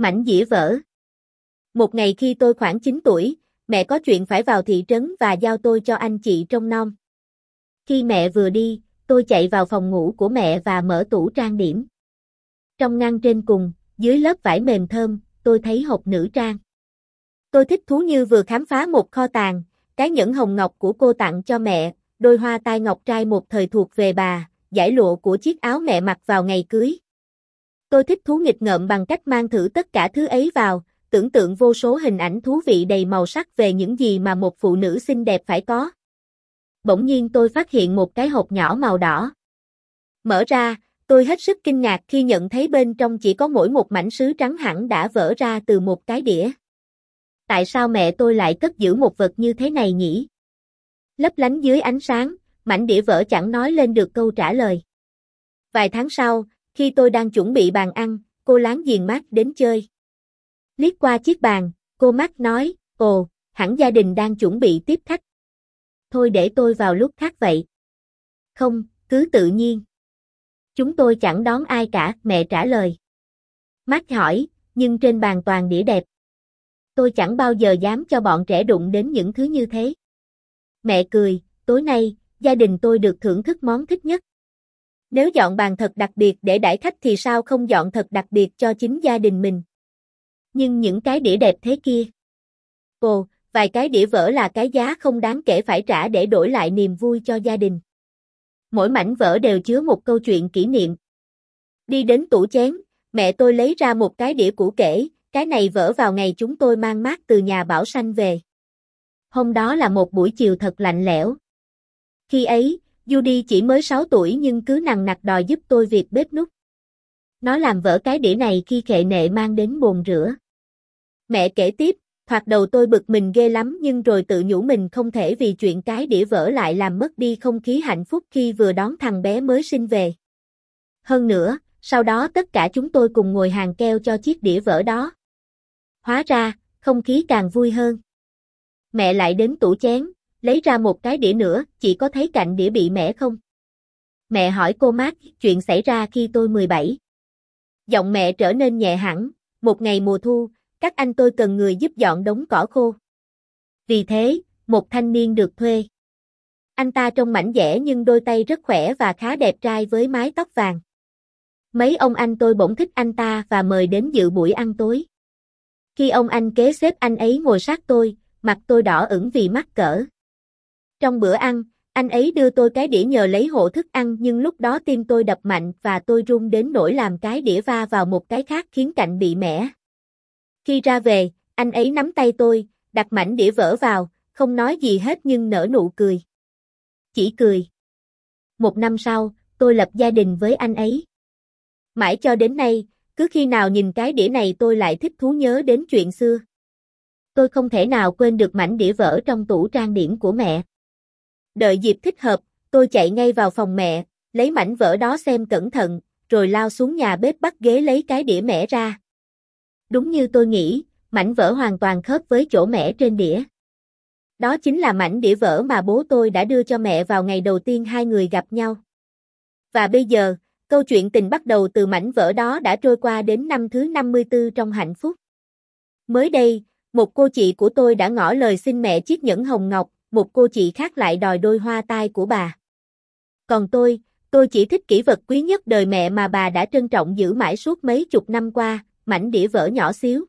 Mảnh dĩa vỡ. Một ngày khi tôi khoảng 9 tuổi, mẹ có chuyện phải vào thị trấn và giao tôi cho anh chị trông nom. Khi mẹ vừa đi, tôi chạy vào phòng ngủ của mẹ và mở tủ trang điểm. Trong ngăn trên cùng, dưới lớp vải mềm thơm, tôi thấy hộp nữ trang. Tôi thích thú như vừa khám phá một kho tàng, cái nhẫn hồng ngọc của cô tặng cho mẹ, đôi hoa tai ngọc trai một thời thuộc về bà, giải lụa của chiếc áo mẹ mặc vào ngày cưới. Tôi thích thú nghịch ngợm bằng cách mang thử tất cả thứ ấy vào, tưởng tượng vô số hình ảnh thú vị đầy màu sắc về những gì mà một phụ nữ xinh đẹp phải có. Bỗng nhiên tôi phát hiện một cái hộp nhỏ màu đỏ. Mở ra, tôi hết sức kinh ngạc khi nhận thấy bên trong chỉ có mỗi một mảnh sứ trắng hẳn đã vỡ ra từ một cái đĩa. Tại sao mẹ tôi lại cất giữ một vật như thế này nhỉ? Lấp lánh dưới ánh sáng, mảnh đĩa vỡ chẳng nói lên được câu trả lời. Vài tháng sau, khi tôi đang chuẩn bị bàn ăn, cô láng giềng mát đến chơi. Liếc qua chiếc bàn, cô mát nói, ồ, hẳn gia đình đang chuẩn bị tiếp khách. Thôi để tôi vào lúc khác vậy. Không, cứ tự nhiên. Chúng tôi chẳng đón ai cả, mẹ trả lời. Mát hỏi, nhưng trên bàn toàn đĩa đẹp. Tôi chẳng bao giờ dám cho bọn trẻ đụng đến những thứ như thế. Mẹ cười, tối nay, gia đình tôi được thưởng thức món thích nhất. Nếu dọn bàn thật đặc biệt để đãi khách thì sao không dọn thật đặc biệt cho chính gia đình mình. Nhưng những cái đĩa đẹp thế kia. Ồ, vài cái đĩa vỡ là cái giá không đáng kể phải trả để đổi lại niềm vui cho gia đình. Mỗi mảnh vỡ đều chứa một câu chuyện kỷ niệm. Đi đến tủ chén, mẹ tôi lấy ra một cái đĩa cũ kể, cái này vỡ vào ngày chúng tôi mang mát từ nhà Bảo Sanh về. Hôm đó là một buổi chiều thật lạnh lẽo. Khi ấy, Judy chỉ mới 6 tuổi nhưng cứ nằng nặc đòi giúp tôi việc bếp nút. Nó làm vỡ cái đĩa này khi khệ nệ mang đến bồn rửa. Mẹ kể tiếp, thoạt đầu tôi bực mình ghê lắm nhưng rồi tự nhủ mình không thể vì chuyện cái đĩa vỡ lại làm mất đi không khí hạnh phúc khi vừa đón thằng bé mới sinh về. Hơn nữa, sau đó tất cả chúng tôi cùng ngồi hàng keo cho chiếc đĩa vỡ đó. Hóa ra, không khí càng vui hơn. Mẹ lại đến tủ chén, lấy ra một cái đĩa nữa, chị có thấy cạnh đĩa bị mẻ không? Mẹ hỏi cô Mark, chuyện xảy ra khi tôi 17. Giọng mẹ trở nên nhẹ hẳn, một ngày mùa thu, các anh tôi cần người giúp dọn đống cỏ khô. Vì thế, một thanh niên được thuê. Anh ta trông mảnh dẻ nhưng đôi tay rất khỏe và khá đẹp trai với mái tóc vàng. Mấy ông anh tôi bỗng thích anh ta và mời đến dự buổi ăn tối. Khi ông anh kế xếp anh ấy ngồi sát tôi, mặt tôi đỏ ửng vì mắc cỡ. Trong bữa ăn, anh ấy đưa tôi cái đĩa nhờ lấy hộ thức ăn nhưng lúc đó tim tôi đập mạnh và tôi run đến nỗi làm cái đĩa va vào một cái khác khiến cạnh bị mẻ. Khi ra về, anh ấy nắm tay tôi, đặt mảnh đĩa vỡ vào, không nói gì hết nhưng nở nụ cười. Chỉ cười. Một năm sau, tôi lập gia đình với anh ấy. Mãi cho đến nay, cứ khi nào nhìn cái đĩa này tôi lại thích thú nhớ đến chuyện xưa. Tôi không thể nào quên được mảnh đĩa vỡ trong tủ trang điểm của mẹ. Đợi dịp thích hợp, tôi chạy ngay vào phòng mẹ, lấy mảnh vỡ đó xem cẩn thận, rồi lao xuống nhà bếp bắt ghế lấy cái đĩa mẹ ra. Đúng như tôi nghĩ, mảnh vỡ hoàn toàn khớp với chỗ mẹ trên đĩa. Đó chính là mảnh đĩa vỡ mà bố tôi đã đưa cho mẹ vào ngày đầu tiên hai người gặp nhau. Và bây giờ, câu chuyện tình bắt đầu từ mảnh vỡ đó đã trôi qua đến năm thứ 54 trong hạnh phúc. Mới đây, một cô chị của tôi đã ngỏ lời xin mẹ chiếc nhẫn hồng ngọc, một cô chị khác lại đòi đôi hoa tai của bà. Còn tôi, tôi chỉ thích kỷ vật quý nhất đời mẹ mà bà đã trân trọng giữ mãi suốt mấy chục năm qua, mảnh đĩa vỡ nhỏ xíu.